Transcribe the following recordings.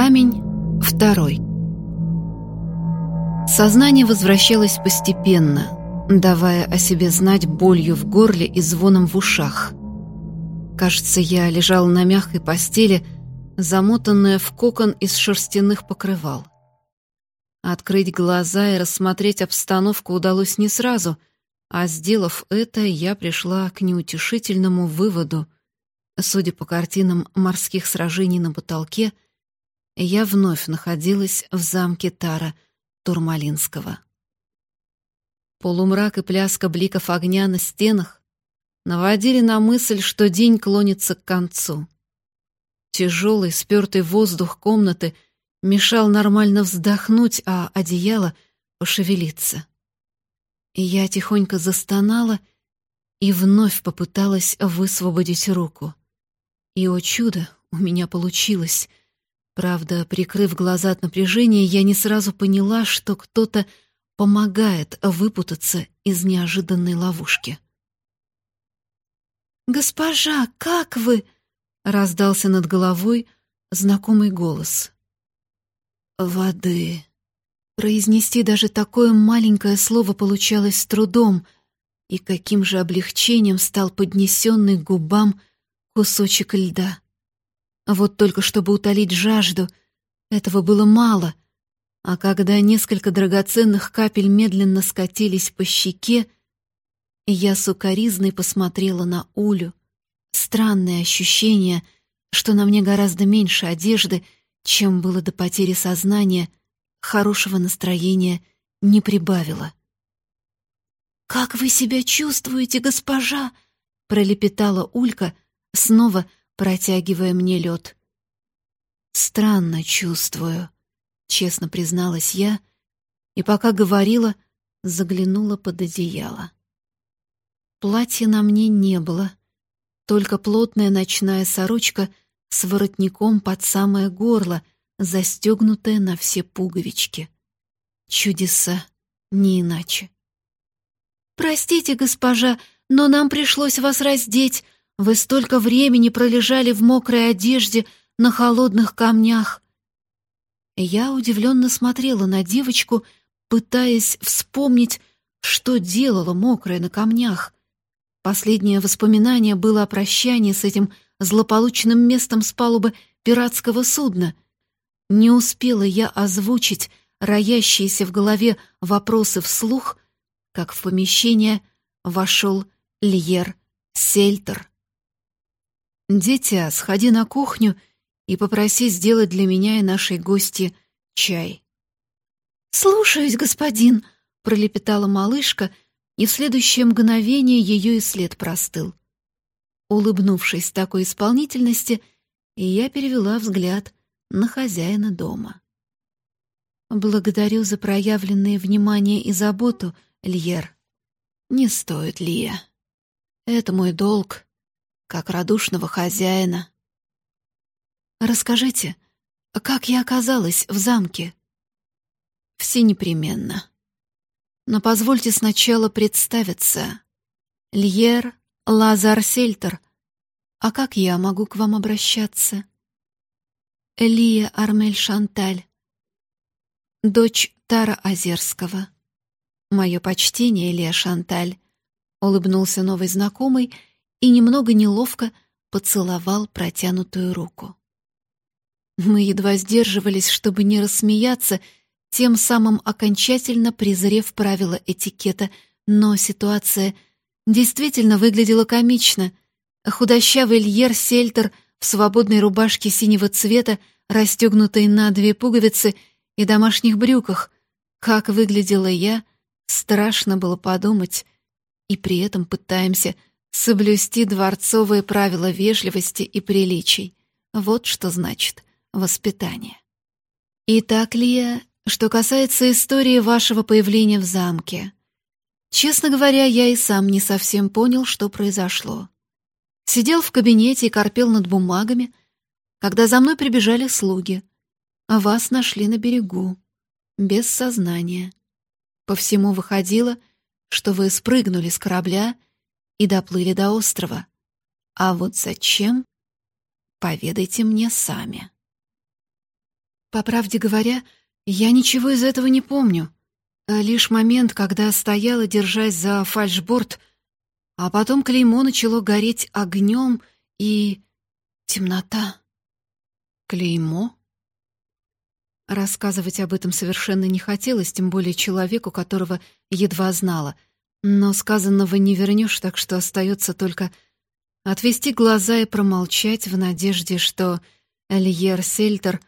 Камень второй. Сознание возвращалось постепенно, давая о себе знать болью в горле и звоном в ушах. Кажется, я лежал на мягкой постели, замотанная в кокон из шерстяных покрывал. Открыть глаза и рассмотреть обстановку удалось не сразу, а сделав это, я пришла к неутешительному выводу. Судя по картинам морских сражений на потолке — я вновь находилась в замке Тара Турмалинского. Полумрак и пляска бликов огня на стенах наводили на мысль, что день клонится к концу. Тяжелый, спертый воздух комнаты мешал нормально вздохнуть, а одеяло пошевелиться. И я тихонько застонала и вновь попыталась высвободить руку. И, о чудо, у меня получилось. Правда, прикрыв глаза от напряжения, я не сразу поняла, что кто-то помогает выпутаться из неожиданной ловушки. «Госпожа, как вы?» — раздался над головой знакомый голос. «Воды». Произнести даже такое маленькое слово получалось с трудом, и каким же облегчением стал поднесенный к губам кусочек льда. Вот только чтобы утолить жажду, этого было мало, а когда несколько драгоценных капель медленно скатились по щеке, я сукоризной посмотрела на Улю. Странное ощущение, что на мне гораздо меньше одежды, чем было до потери сознания, хорошего настроения не прибавило. «Как вы себя чувствуете, госпожа?» — пролепетала Улька, снова протягивая мне лед. «Странно чувствую», — честно призналась я, и пока говорила, заглянула под одеяло. Платья на мне не было, только плотная ночная сорочка с воротником под самое горло, застегнутая на все пуговички. Чудеса, не иначе. «Простите, госпожа, но нам пришлось вас раздеть», вы столько времени пролежали в мокрой одежде на холодных камнях. Я удивленно смотрела на девочку, пытаясь вспомнить, что делала мокрая на камнях. Последнее воспоминание было о прощании с этим злополучным местом с палубы пиратского судна. Не успела я озвучить роящиеся в голове вопросы вслух, как в помещение вошел Льер Сельтер. «Дитя, сходи на кухню и попроси сделать для меня и нашей гости чай». «Слушаюсь, господин», — пролепетала малышка, и в следующее мгновение ее и след простыл. Улыбнувшись такой исполнительности, я перевела взгляд на хозяина дома. «Благодарю за проявленное внимание и заботу, Льер. Не стоит, Лия. Это мой долг как радушного хозяина. Расскажите, как я оказалась в замке? Все непременно. Но позвольте сначала представиться. Льер Лазар Сельтер. А как я могу к вам обращаться? Элия Армель Шанталь. Дочь Тара Озерского. Мое почтение, Элия Шанталь. Улыбнулся новый знакомый — и немного неловко поцеловал протянутую руку. Мы едва сдерживались, чтобы не рассмеяться, тем самым окончательно презрев правила этикета, но ситуация действительно выглядела комично. Худощавый Льер Сельтер в свободной рубашке синего цвета, расстегнутой на две пуговицы и домашних брюках. Как выглядела я, страшно было подумать. И при этом пытаемся Соблюсти дворцовые правила вежливости и приличий. Вот что значит воспитание. Итак, Лия, что касается истории вашего появления в замке. Честно говоря, я и сам не совсем понял, что произошло. Сидел в кабинете и корпел над бумагами, когда за мной прибежали слуги, а вас нашли на берегу, без сознания. По всему выходило, что вы спрыгнули с корабля — и доплыли до острова. А вот зачем? Поведайте мне сами. По правде говоря, я ничего из этого не помню. А лишь момент, когда стояла, держась за фальшборд, а потом клеймо начало гореть огнем и... темнота. Клеймо? Рассказывать об этом совершенно не хотелось, тем более человеку, которого едва знала. Но сказанного не вернешь, так что остается только отвести глаза и промолчать в надежде, что Эльер Сельтер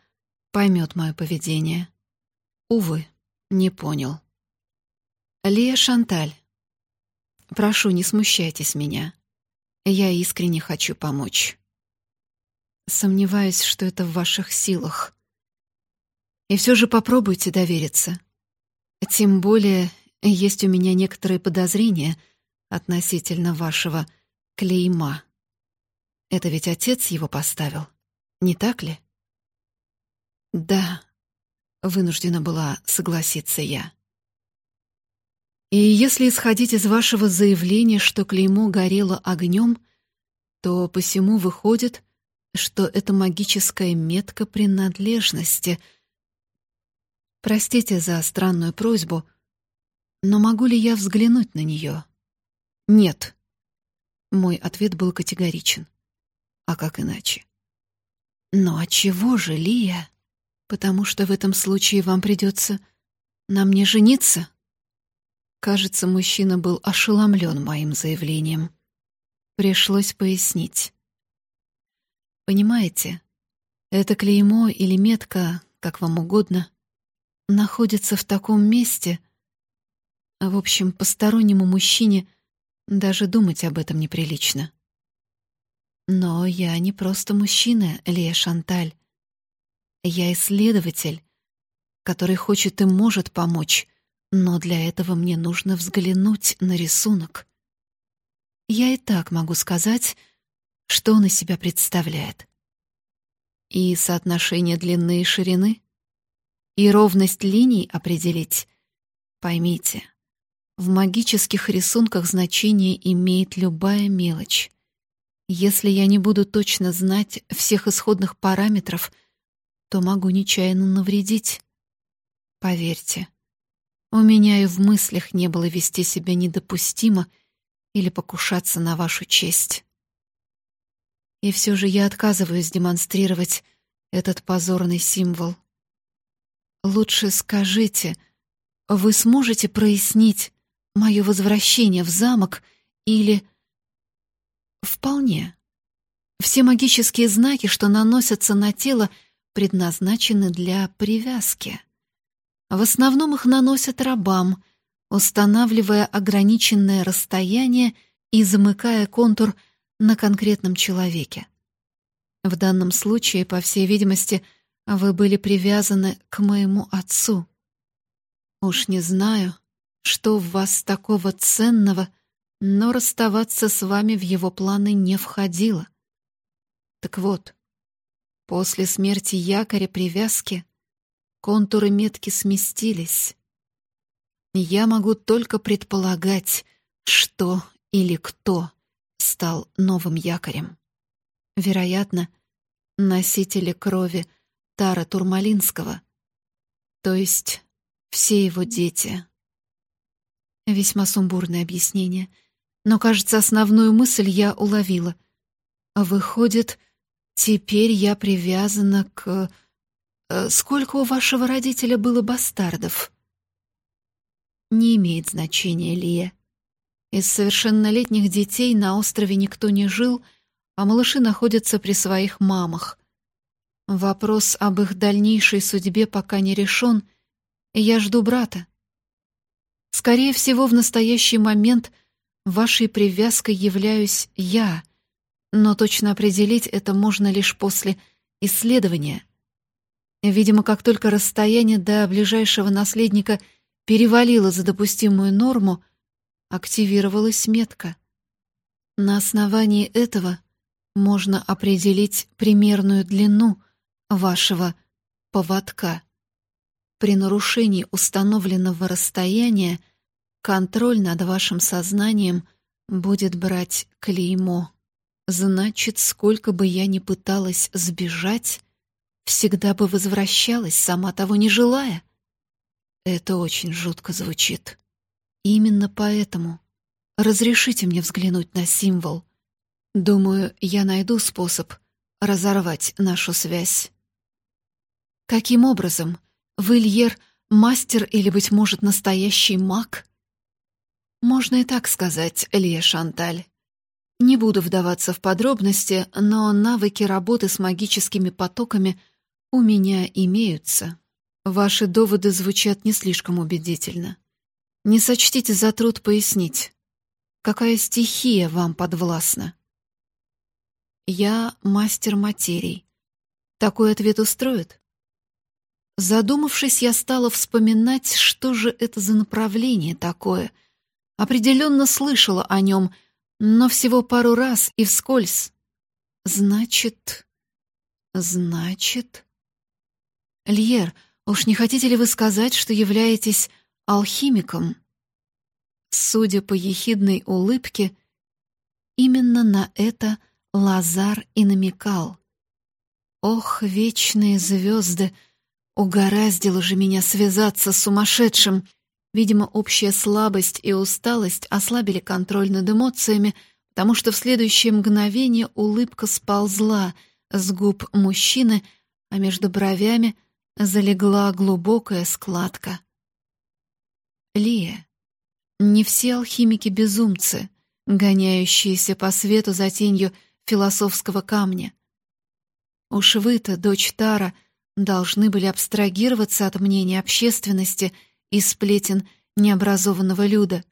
поймет мое поведение. Увы, не понял. Лия Шанталь, прошу, не смущайтесь меня. Я искренне хочу помочь. Сомневаюсь, что это в ваших силах. И все же попробуйте довериться. Тем более есть у меня некоторые подозрения относительно вашего клейма. Это ведь отец его поставил, не так ли? Да, вынуждена была согласиться я. И если исходить из вашего заявления, что клеймо горело огнем, то посему выходит, что это магическая метка принадлежности — Простите за странную просьбу, но могу ли я взглянуть на нее? Нет. Мой ответ был категоричен. А как иначе? Но от чего же, Лия? Потому что в этом случае вам придется на мне жениться? Кажется, мужчина был ошеломлен моим заявлением. Пришлось пояснить. Понимаете, это клеймо или метка, как вам угодно, находится в таком месте. А в общем, постороннему мужчине даже думать об этом неприлично. Но я не просто мужчина, Лия Шанталь. Я исследователь, который хочет и может помочь, но для этого мне нужно взглянуть на рисунок. Я и так могу сказать, что он из себя представляет. И соотношение длины и ширины и ровность линий определить. Поймите, в магических рисунках значение имеет любая мелочь. Если я не буду точно знать всех исходных параметров, то могу нечаянно навредить. Поверьте, у меня и в мыслях не было вести себя недопустимо или покушаться на вашу честь. И все же я отказываюсь демонстрировать этот позорный символ. Лучше скажите, вы сможете прояснить мое возвращение в замок или... Вполне. Все магические знаки, что наносятся на тело, предназначены для привязки. В основном их наносят рабам, устанавливая ограниченное расстояние и замыкая контур на конкретном человеке. В данном случае, по всей видимости, — вы были привязаны к моему отцу. Уж не знаю, что в вас такого ценного, но расставаться с вами в его планы не входило. Так вот, после смерти якоря привязки контуры метки сместились. Я могу только предполагать, что или кто стал новым якорем. Вероятно, носители крови — Тара Турмалинского, то есть все его дети. Весьма сумбурное объяснение, но, кажется, основную мысль я уловила. Выходит, теперь я привязана к... Э, сколько у вашего родителя было бастардов? Не имеет значения, Лия. Из совершеннолетних детей на острове никто не жил, а малыши находятся при своих мамах. Вопрос об их дальнейшей судьбе пока не решен, и я жду брата. Скорее всего, в настоящий момент вашей привязкой являюсь я, но точно определить это можно лишь после исследования. Видимо, как только расстояние до ближайшего наследника перевалило за допустимую норму, активировалась метка. На основании этого можно определить примерную длину — вашего поводка. При нарушении установленного расстояния контроль над вашим сознанием будет брать клеймо. Значит, сколько бы я ни пыталась сбежать, всегда бы возвращалась, сама того не желая. Это очень жутко звучит. Именно поэтому разрешите мне взглянуть на символ. Думаю, я найду способ разорвать нашу связь. Каким образом? Вы, Ильер, мастер или, быть может, настоящий маг? Можно и так сказать, Лия Шанталь. Не буду вдаваться в подробности, но навыки работы с магическими потоками у меня имеются. Ваши доводы звучат не слишком убедительно. Не сочтите за труд пояснить, какая стихия вам подвластна. Я мастер материй. Такой ответ устроит? Задумавшись, я стала вспоминать, что же это за направление такое. Определенно слышала о нем, но всего пару раз и вскользь. Значит... Значит... Льер, уж не хотите ли вы сказать, что являетесь алхимиком? Судя по ехидной улыбке, именно на это Лазар и намекал. Ох, вечные звезды! Угораздило же меня связаться с сумасшедшим! Видимо, общая слабость и усталость ослабили контроль над эмоциями, потому что в следующее мгновение улыбка сползла с губ мужчины, а между бровями залегла глубокая складка. Лия. Не все алхимики безумцы, гоняющиеся по свету за тенью философского камня. Уж вы-то, дочь Тара, должны были абстрагироваться от мнения общественности — и сплетен необразованного люда.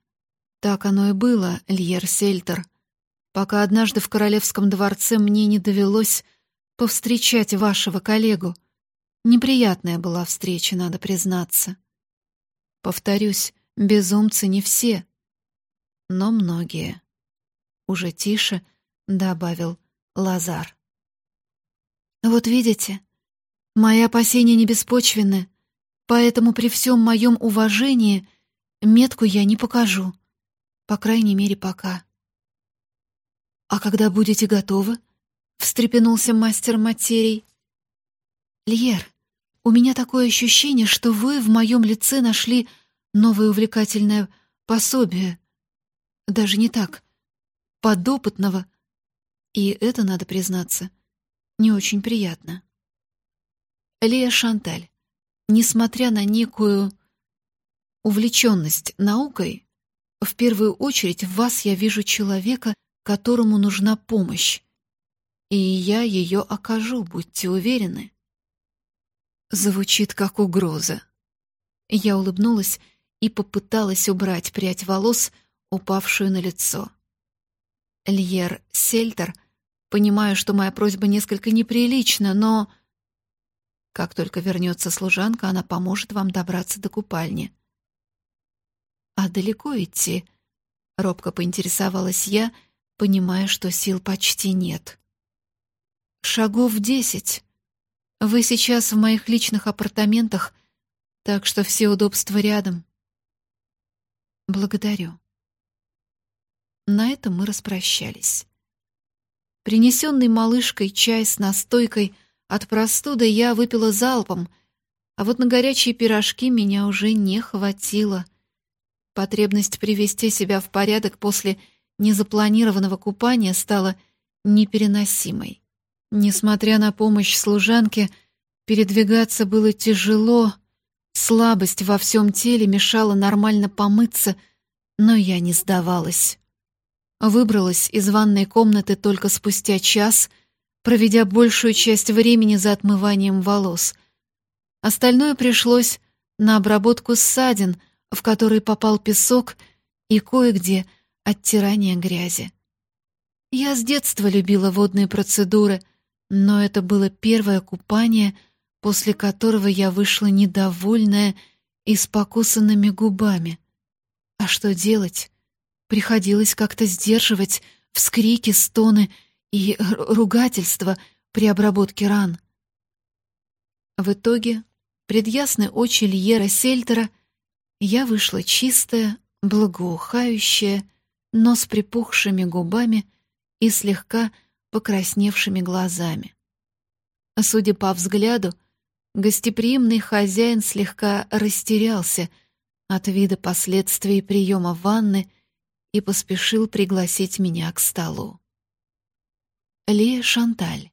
Так оно и было, Льер Сельтер, пока однажды в королевском дворце мне не довелось повстречать вашего коллегу. Неприятная была встреча, надо признаться. Повторюсь, безумцы не все, но многие. Уже тише добавил Лазар. Вот видите, мои опасения не беспочвенны. Поэтому при всем моем уважении метку я не покажу. По крайней мере, пока. «А когда будете готовы?» — встрепенулся мастер материй. «Льер, у меня такое ощущение, что вы в моем лице нашли новое увлекательное пособие. Даже не так. Подопытного. И это, надо признаться, не очень приятно». Лия Шанталь. Несмотря на некую увлеченность наукой, в первую очередь в вас я вижу человека, которому нужна помощь, и я ее окажу, будьте уверены. Звучит как угроза. Я улыбнулась и попыталась убрать прядь волос, упавшую на лицо. Льер Сельтер, понимаю, что моя просьба несколько неприлична, но как только вернется служанка, она поможет вам добраться до купальни. А далеко идти? Робко поинтересовалась я, понимая, что сил почти нет. Шагов десять. Вы сейчас в моих личных апартаментах, так что все удобства рядом. Благодарю. На этом мы распрощались. Принесенный малышкой чай с настойкой — от простуды я выпила залпом, а вот на горячие пирожки меня уже не хватило. Потребность привести себя в порядок после незапланированного купания стала непереносимой. Несмотря на помощь служанки, передвигаться было тяжело, слабость во всем теле мешала нормально помыться, но я не сдавалась. Выбралась из ванной комнаты только спустя час — проведя большую часть времени за отмыванием волос. Остальное пришлось на обработку ссадин, в которые попал песок и кое-где оттирание грязи. Я с детства любила водные процедуры, но это было первое купание, после которого я вышла недовольная и с покусанными губами. А что делать? Приходилось как-то сдерживать вскрики, стоны и ругательства при обработке ран. В итоге, пред ясной очи Льера Сельтера, я вышла чистая, благоухающая, но с припухшими губами и слегка покрасневшими глазами. Судя по взгляду, гостеприимный хозяин слегка растерялся от вида последствий приема ванны и поспешил пригласить меня к столу. Лия Шанталь.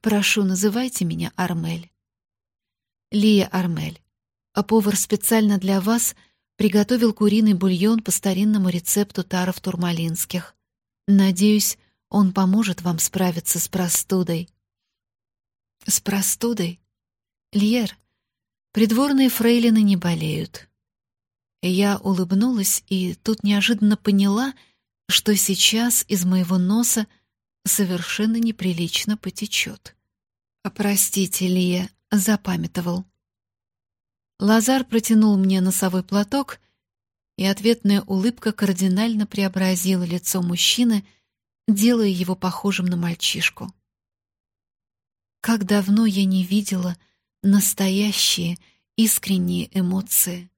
Прошу, называйте меня Армель. Лия Армель. А повар специально для вас приготовил куриный бульон по старинному рецепту таров турмалинских. Надеюсь, он поможет вам справиться с простудой. С простудой? Льер, придворные фрейлины не болеют. Я улыбнулась и тут неожиданно поняла, что сейчас из моего носа совершенно неприлично потечет. «Простите, Лия», — запамятовал. Лазар протянул мне носовой платок, и ответная улыбка кардинально преобразила лицо мужчины, делая его похожим на мальчишку. Как давно я не видела настоящие, искренние эмоции.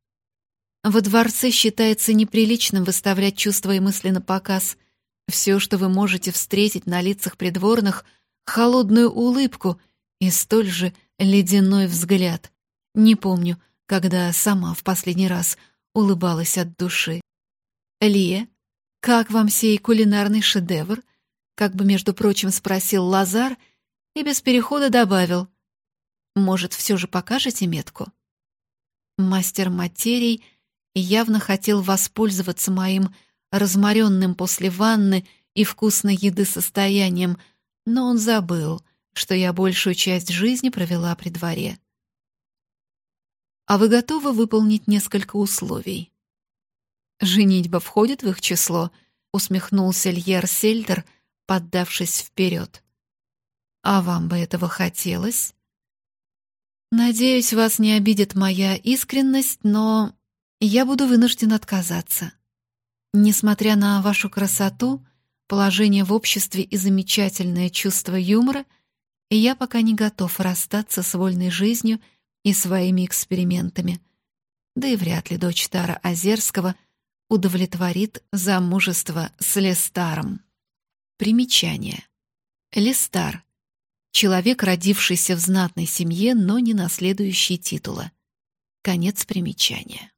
Во дворце считается неприличным выставлять чувства и мысли на показ. Все, что вы можете встретить на лицах придворных, холодную улыбку и столь же ледяной взгляд. Не помню, когда сама в последний раз улыбалась от души. «Лия, как вам сей кулинарный шедевр?» Как бы, между прочим, спросил Лазар и без перехода добавил. «Может, все же покажете метку?» Мастер материй явно хотел воспользоваться моим разморенным после ванны и вкусной еды состоянием, но он забыл, что я большую часть жизни провела при дворе. А вы готовы выполнить несколько условий? Женитьба входит в их число, усмехнулся Льер Сельдер, поддавшись вперед. А вам бы этого хотелось? Надеюсь, вас не обидит моя искренность, но я буду вынужден отказаться. Несмотря на вашу красоту, положение в обществе и замечательное чувство юмора, я пока не готов расстаться с вольной жизнью и своими экспериментами. Да и вряд ли дочь Тара Озерского удовлетворит замужество с Лестаром. Примечание. Лестар — человек, родившийся в знатной семье, но не наследующий титула. Конец примечания.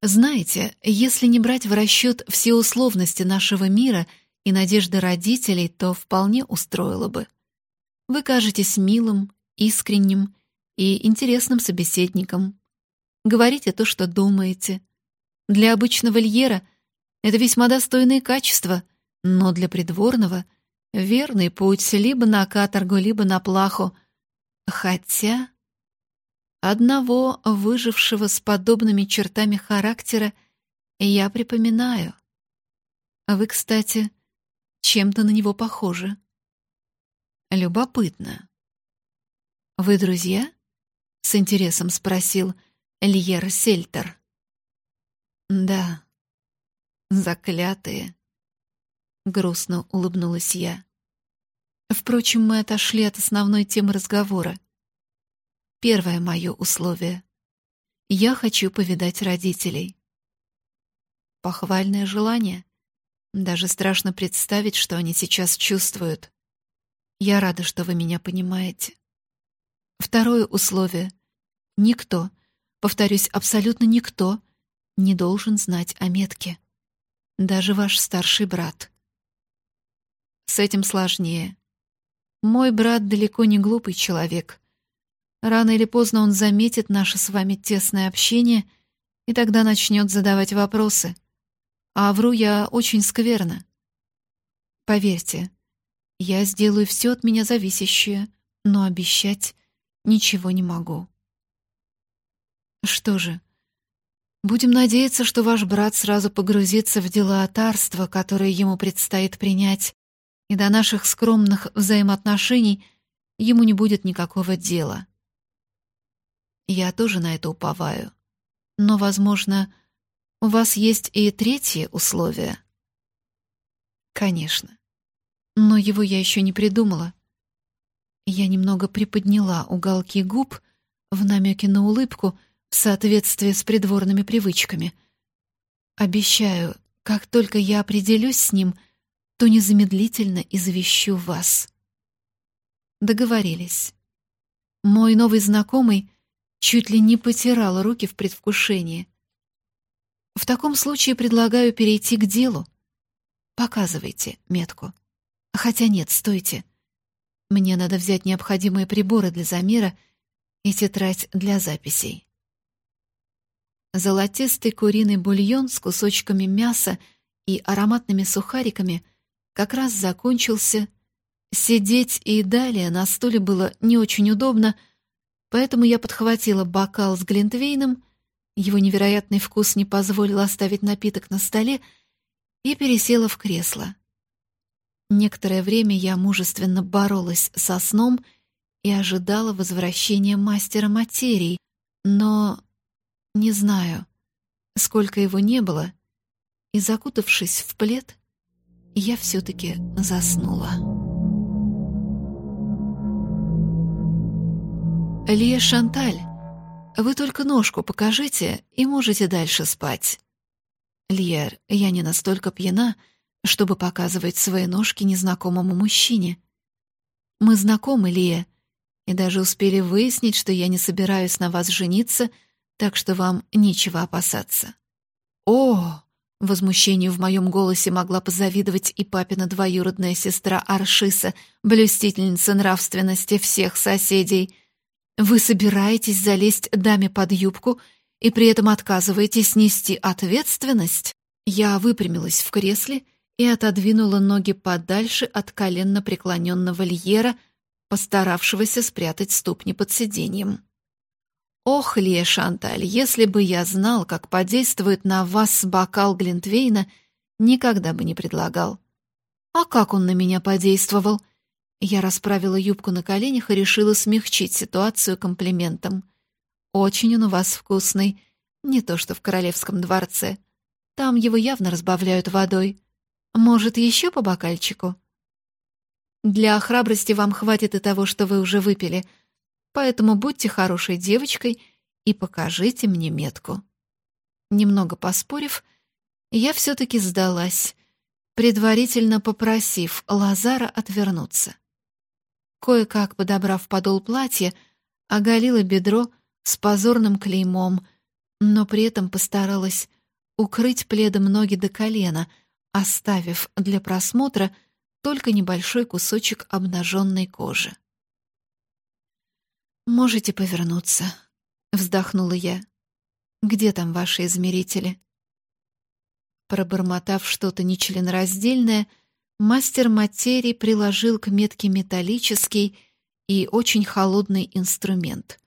Знаете, если не брать в расчет все условности нашего мира и надежды родителей, то вполне устроило бы. Вы кажетесь милым, искренним и интересным собеседником. Говорите то, что думаете. Для обычного льера это весьма достойные качества, но для придворного — верный путь либо на каторгу, либо на плаху. Хотя одного выжившего с подобными чертами характера я припоминаю. Вы, кстати, чем-то на него похожи. Любопытно. Вы друзья? — с интересом спросил Льер Сельтер. «Да, заклятые», — грустно улыбнулась я. Впрочем, мы отошли от основной темы разговора. Первое мое условие. Я хочу повидать родителей. Похвальное желание. Даже страшно представить, что они сейчас чувствуют. Я рада, что вы меня понимаете. Второе условие. Никто, повторюсь, абсолютно никто не должен знать о метке. Даже ваш старший брат. С этим сложнее. Мой брат далеко не глупый человек. Рано или поздно он заметит наше с вами тесное общение и тогда начнет задавать вопросы. А вру я очень скверно. Поверьте, я сделаю все от меня зависящее, но обещать ничего не могу. Что же, будем надеяться, что ваш брат сразу погрузится в дела отарства, которые ему предстоит принять, и до наших скромных взаимоотношений ему не будет никакого дела. Я тоже на это уповаю. Но, возможно, у вас есть и третье условие. Конечно. Но его я еще не придумала. Я немного приподняла уголки губ в намеке на улыбку в соответствии с придворными привычками. Обещаю, как только я определюсь с ним, то незамедлительно извещу вас. Договорились. Мой новый знакомый чуть ли не потирал руки в предвкушении. В таком случае предлагаю перейти к делу. Показывайте метку. Хотя нет, стойте. Мне надо взять необходимые приборы для замера и тетрадь для записей. Золотистый куриный бульон с кусочками мяса и ароматными сухариками как раз закончился. Сидеть и далее на стуле было не очень удобно, поэтому я подхватила бокал с глинтвейном, его невероятный вкус не позволил оставить напиток на столе, и пересела в кресло. Некоторое время я мужественно боролась со сном и ожидала возвращения мастера материи, но не знаю, сколько его не было, и, закутавшись в плед, я все-таки заснула. «Лия Шанталь, вы только ножку покажите, и можете дальше спать». «Льер, я не настолько пьяна, чтобы показывать свои ножки незнакомому мужчине. Мы знакомы, Лия, и даже успели выяснить, что я не собираюсь на вас жениться, так что вам нечего опасаться». «О!» — возмущению в моем голосе могла позавидовать и папина двоюродная сестра Аршиса, блюстительница нравственности всех соседей. «Вы собираетесь залезть даме под юбку и при этом отказываетесь нести ответственность?» Я выпрямилась в кресле и отодвинула ноги подальше от коленно преклоненного льера, постаравшегося спрятать ступни под сиденьем. «Ох, Лия Шанталь, если бы я знал, как подействует на вас бокал Глинтвейна, никогда бы не предлагал». «А как он на меня подействовал?» Я расправила юбку на коленях и решила смягчить ситуацию комплиментом. «Очень он у вас вкусный, не то что в королевском дворце. Там его явно разбавляют водой. Может, еще по бокальчику? Для храбрости вам хватит и того, что вы уже выпили, поэтому будьте хорошей девочкой и покажите мне метку. Немного поспорив, я все-таки сдалась, предварительно попросив Лазара отвернуться. Кое-как подобрав подол платья, оголила бедро с позорным клеймом, но при этом постаралась укрыть пледом ноги до колена — оставив для просмотра только небольшой кусочек обнаженной кожи. «Можете повернуться», — вздохнула я. «Где там ваши измерители?» Пробормотав что-то нечленораздельное, мастер материи приложил к метке металлический и очень холодный инструмент.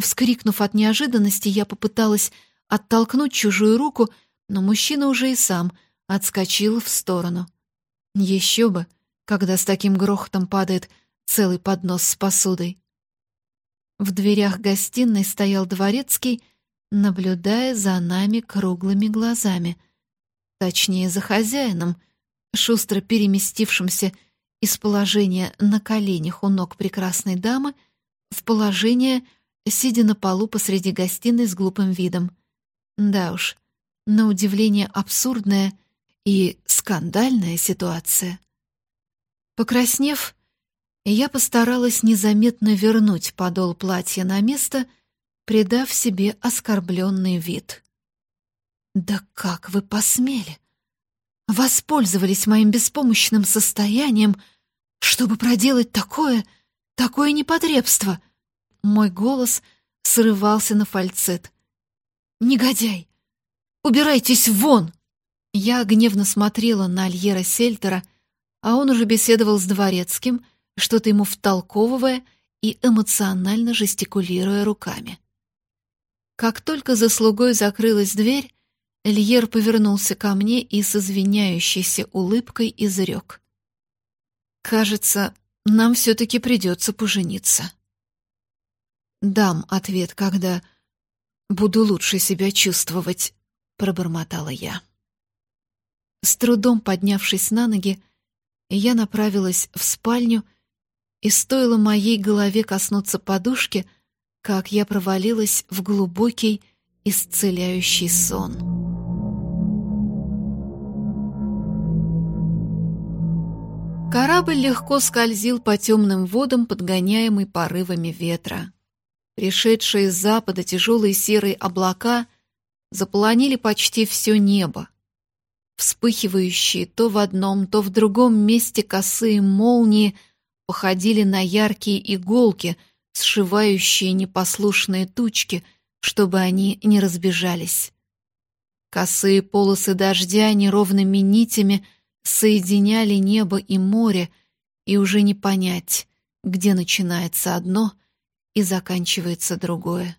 Вскрикнув от неожиданности, я попыталась оттолкнуть чужую руку, но мужчина уже и сам — отскочил в сторону. Еще бы, когда с таким грохотом падает целый поднос с посудой. В дверях гостиной стоял дворецкий, наблюдая за нами круглыми глазами. Точнее, за хозяином, шустро переместившимся из положения на коленях у ног прекрасной дамы в положение, сидя на полу посреди гостиной с глупым видом. Да уж, на удивление абсурдное — и скандальная ситуация. Покраснев, я постаралась незаметно вернуть подол платья на место, придав себе оскорбленный вид. «Да как вы посмели? Воспользовались моим беспомощным состоянием, чтобы проделать такое, такое непотребство!» Мой голос срывался на фальцет. «Негодяй! Убирайтесь вон!» Я гневно смотрела на Альера Сельтера, а он уже беседовал с дворецким, что-то ему втолковывая и эмоционально жестикулируя руками. Как только за слугой закрылась дверь, Эльер повернулся ко мне и с извиняющейся улыбкой изрек. «Кажется, нам все-таки придется пожениться». «Дам ответ, когда буду лучше себя чувствовать», — пробормотала я. С трудом поднявшись на ноги, я направилась в спальню, и стоило моей голове коснуться подушки, как я провалилась в глубокий, исцеляющий сон. Корабль легко скользил по темным водам, подгоняемый порывами ветра. Пришедшие с запада тяжелые серые облака заполонили почти все небо. Вспыхивающие то в одном, то в другом месте косые молнии походили на яркие иголки, сшивающие непослушные тучки, чтобы они не разбежались. Косые полосы дождя неровными нитями соединяли небо и море, и уже не понять, где начинается одно и заканчивается другое.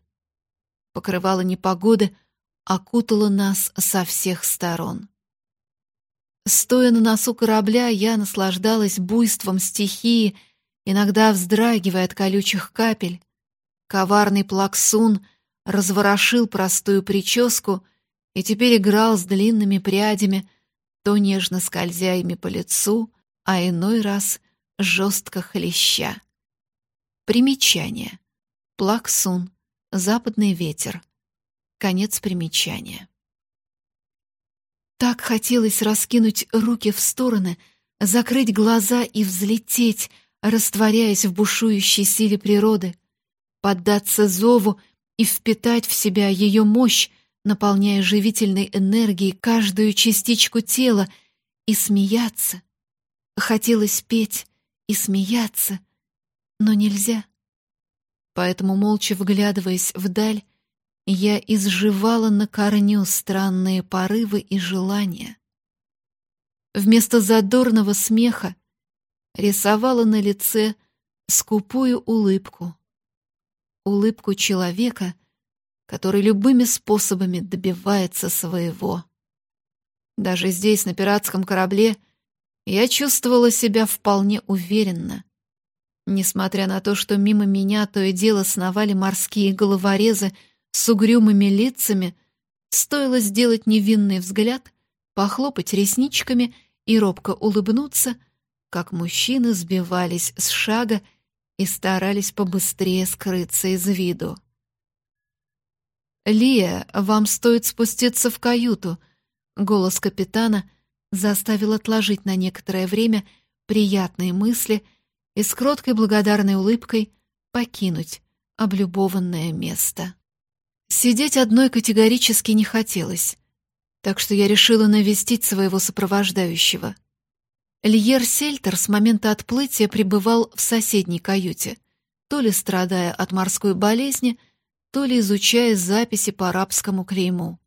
Покрывало непогоды окутало нас со всех сторон. Стоя на носу корабля, я наслаждалась буйством стихии, иногда вздрагивая от колючих капель. Коварный плаксун разворошил простую прическу и теперь играл с длинными прядями, то нежно скользя ими по лицу, а иной раз жестко хлеща. Примечание. Плаксун. Западный ветер. Конец примечания. Так хотелось раскинуть руки в стороны, закрыть глаза и взлететь, растворяясь в бушующей силе природы, поддаться зову и впитать в себя ее мощь, наполняя живительной энергией каждую частичку тела, и смеяться. Хотелось петь и смеяться, но нельзя. Поэтому, молча вглядываясь вдаль, я изживала на корню странные порывы и желания. Вместо задорного смеха рисовала на лице скупую улыбку. Улыбку человека, который любыми способами добивается своего. Даже здесь, на пиратском корабле, я чувствовала себя вполне уверенно. Несмотря на то, что мимо меня то и дело сновали морские головорезы с угрюмыми лицами, стоило сделать невинный взгляд, похлопать ресничками и робко улыбнуться, как мужчины сбивались с шага и старались побыстрее скрыться из виду. «Лия, вам стоит спуститься в каюту», — голос капитана заставил отложить на некоторое время приятные мысли и с кроткой благодарной улыбкой покинуть облюбованное место. Сидеть одной категорически не хотелось, так что я решила навестить своего сопровождающего. Льер Сельтер с момента отплытия пребывал в соседней каюте, то ли страдая от морской болезни, то ли изучая записи по арабскому клейму.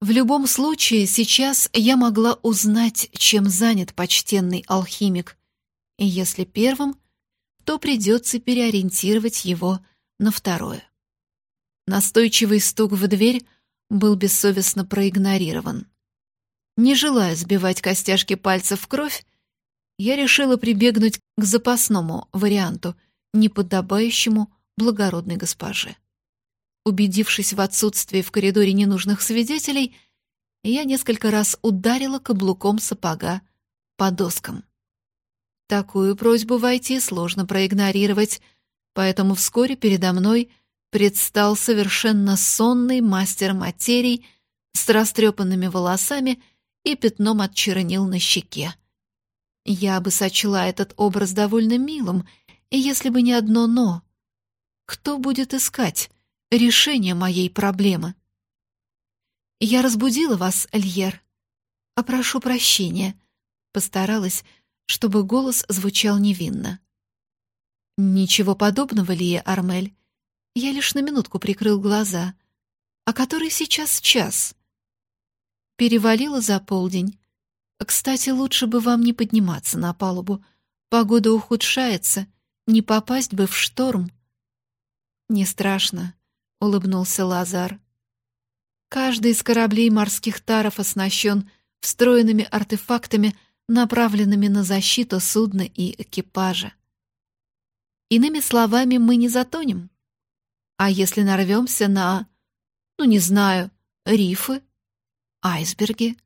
В любом случае, сейчас я могла узнать, чем занят почтенный алхимик, и если первым, то придется переориентировать его на второе. Настойчивый стук в дверь был бессовестно проигнорирован. Не желая сбивать костяшки пальцев в кровь, я решила прибегнуть к запасному варианту, неподобающему благородной госпоже. Убедившись в отсутствии в коридоре ненужных свидетелей, я несколько раз ударила каблуком сапога по доскам. Такую просьбу войти сложно проигнорировать, поэтому вскоре передо мной — предстал совершенно сонный мастер материй с растрепанными волосами и пятном от чернил на щеке. Я бы сочла этот образ довольно милым, если бы не одно «но». Кто будет искать решение моей проблемы? Я разбудила вас, Льер. А прошу прощения. Постаралась, чтобы голос звучал невинно. Ничего подобного, Лия Армель. Я лишь на минутку прикрыл глаза. А который сейчас час? Перевалило за полдень. Кстати, лучше бы вам не подниматься на палубу. Погода ухудшается, не попасть бы в шторм. Не страшно, улыбнулся Лазар. Каждый из кораблей морских таров оснащен встроенными артефактами, направленными на защиту судна и экипажа. Иными словами, мы не затонем. А если нарвемся на, ну не знаю, рифы, айсберги?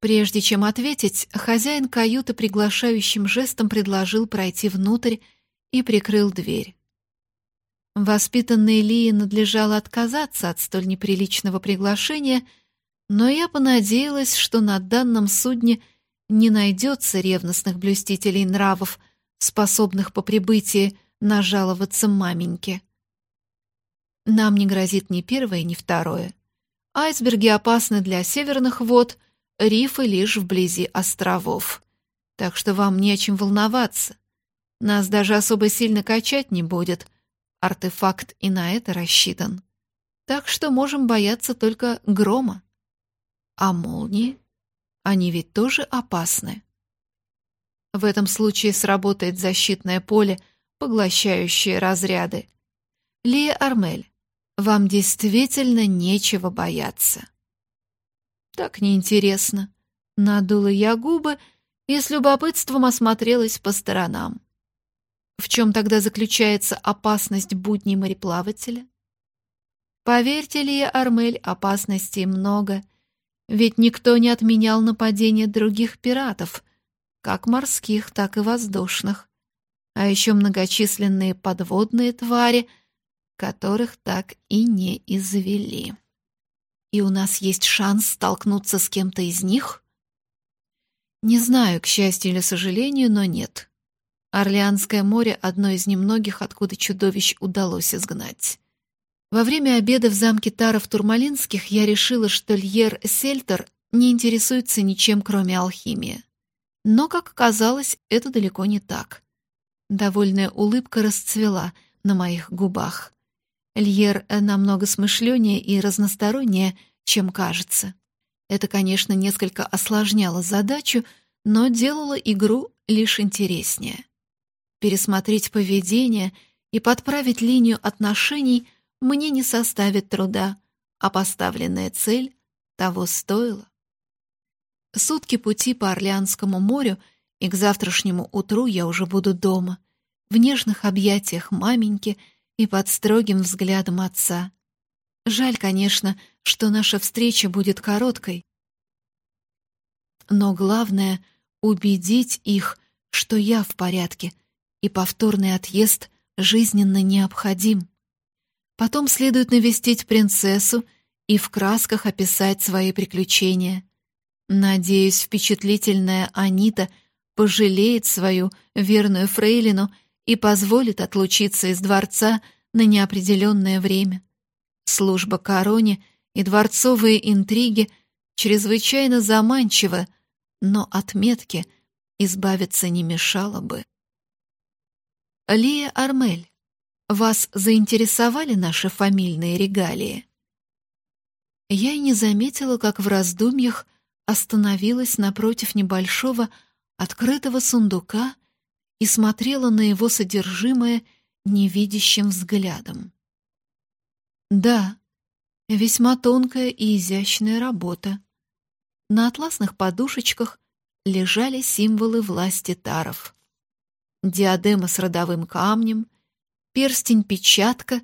Прежде чем ответить, хозяин каюты приглашающим жестом предложил пройти внутрь и прикрыл дверь. Воспитанной Лии надлежало отказаться от столь неприличного приглашения, но я понадеялась, что на данном судне не найдется ревностных блюстителей нравов, способных по прибытии нажаловаться маменьке. Нам не грозит ни первое, ни второе. Айсберги опасны для северных вод, рифы лишь вблизи островов. Так что вам не о чем волноваться. Нас даже особо сильно качать не будет. Артефакт и на это рассчитан. Так что можем бояться только грома. А молнии? Они ведь тоже опасны. В этом случае сработает защитное поле, поглощающее разряды. Лия Армель, вам действительно нечего бояться. Так неинтересно. Надула я губы и с любопытством осмотрелась по сторонам. В чем тогда заключается опасность будней мореплавателя? Поверьте ли, Армель, опасностей много, ведь никто не отменял нападения других пиратов, как морских, так и воздушных, а еще многочисленные подводные твари, которых так и не извели. И у нас есть шанс столкнуться с кем-то из них? Не знаю, к счастью или сожалению, но нет. Орлеанское море — одно из немногих, откуда чудовищ удалось изгнать. Во время обеда в замке Таров Турмалинских я решила, что Льер Сельтер не интересуется ничем, кроме алхимии. Но, как оказалось, это далеко не так. Довольная улыбка расцвела на моих губах. Льер намного смышленнее и разностороннее, чем кажется. Это, конечно, несколько осложняло задачу, но делало игру лишь интереснее. Пересмотреть поведение и подправить линию отношений мне не составит труда, а поставленная цель того стоила. Сутки пути по Орлеанскому морю, и к завтрашнему утру я уже буду дома, в нежных объятиях маменьки и под строгим взглядом отца. Жаль, конечно, что наша встреча будет короткой. Но главное — убедить их, что я в порядке, и повторный отъезд жизненно необходим. Потом следует навестить принцессу и в красках описать свои приключения. Надеюсь, впечатлительная Анита пожалеет свою верную фрейлину и позволит отлучиться из дворца на неопределенное время. Служба короне и дворцовые интриги чрезвычайно заманчивы, но от метки избавиться не мешало бы. Лия Армель вас заинтересовали наши фамильные регалии? Я и не заметила, как в раздумьях остановилась напротив небольшого открытого сундука и смотрела на его содержимое невидящим взглядом. Да, весьма тонкая и изящная работа. На атласных подушечках лежали символы власти таров. Диадема с родовым камнем, перстень-печатка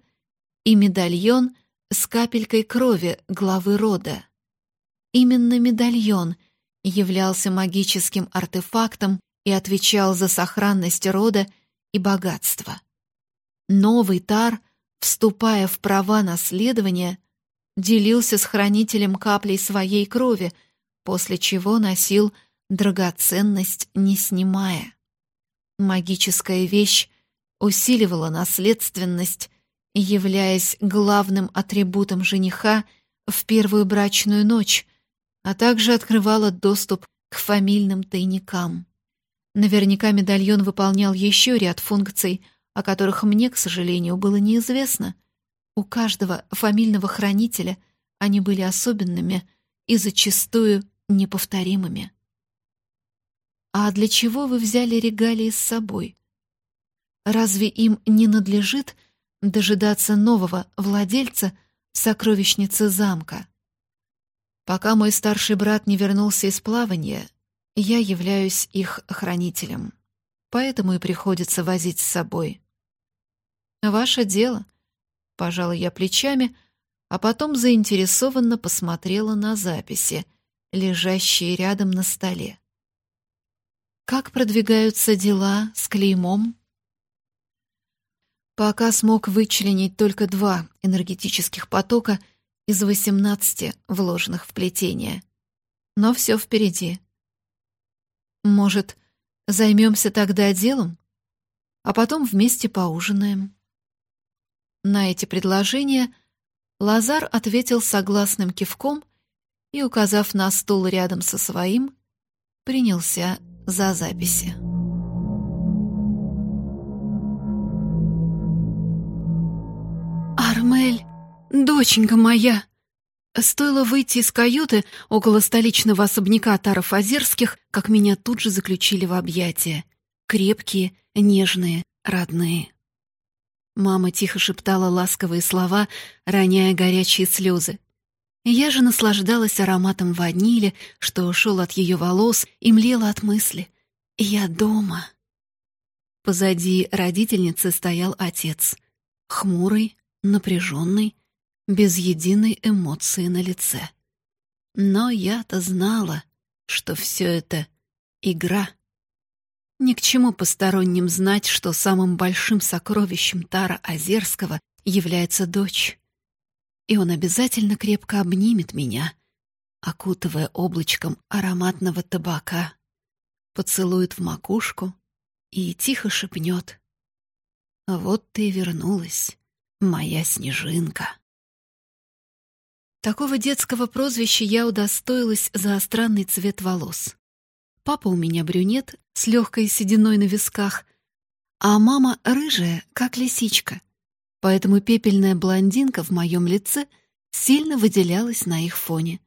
и медальон с капелькой крови главы рода. Именно медальон являлся магическим артефактом и отвечал за сохранность рода и богатство. Новый Тар, вступая в права наследования, делился с хранителем каплей своей крови, после чего носил драгоценность, не снимая. Магическая вещь усиливала наследственность, являясь главным атрибутом жениха в первую брачную ночь, а также открывала доступ к фамильным тайникам. Наверняка медальон выполнял еще ряд функций, о которых мне, к сожалению, было неизвестно. У каждого фамильного хранителя они были особенными и зачастую неповторимыми. «А для чего вы взяли регалии с собой?» Разве им не надлежит дожидаться нового владельца сокровищницы замка? Пока мой старший брат не вернулся из плавания, я являюсь их хранителем. Поэтому и приходится возить с собой. Ваше дело. Пожала я плечами, а потом заинтересованно посмотрела на записи, лежащие рядом на столе. Как продвигаются дела с клеймом? Пока смог вычленить только два энергетических потока из 18 вложенных в плетение. Но все впереди. Может, займемся тогда делом, а потом вместе поужинаем?» На эти предложения Лазар ответил согласным кивком и, указав на стул рядом со своим, принялся за записи. «Армель, доченька моя!» Стоило выйти из каюты около столичного особняка Таров Озерских, как меня тут же заключили в объятия. Крепкие, нежные, родные. Мама тихо шептала ласковые слова, роняя горячие слезы. Я же наслаждалась ароматом ванили, что ушел от ее волос, и млела от мысли. «Я дома». Позади родительницы стоял отец. Хмурый, напряженный, без единой эмоции на лице. Но я-то знала, что все это — игра. Ни к чему посторонним знать, что самым большим сокровищем Тара Озерского является дочь и он обязательно крепко обнимет меня, окутывая облачком ароматного табака, поцелует в макушку и тихо шепнет. «Вот ты и вернулась, моя снежинка». Такого детского прозвища я удостоилась за странный цвет волос. Папа у меня брюнет с легкой сединой на висках, а мама рыжая, как лисичка — поэтому пепельная блондинка в моем лице сильно выделялась на их фоне.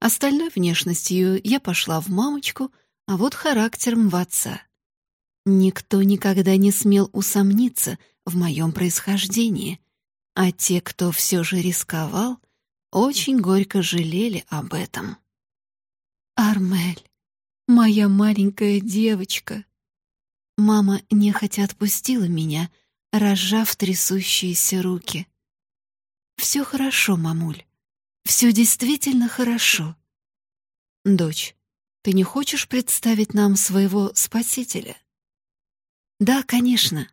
Остальной внешностью я пошла в мамочку, а вот характером в отца. Никто никогда не смел усомниться в моем происхождении, а те, кто все же рисковал, очень горько жалели об этом. «Армель, моя маленькая девочка!» Мама нехотя отпустила меня — разжав трясущиеся руки. «Все хорошо, мамуль. Все действительно хорошо. Дочь, ты не хочешь представить нам своего спасителя?» «Да, конечно.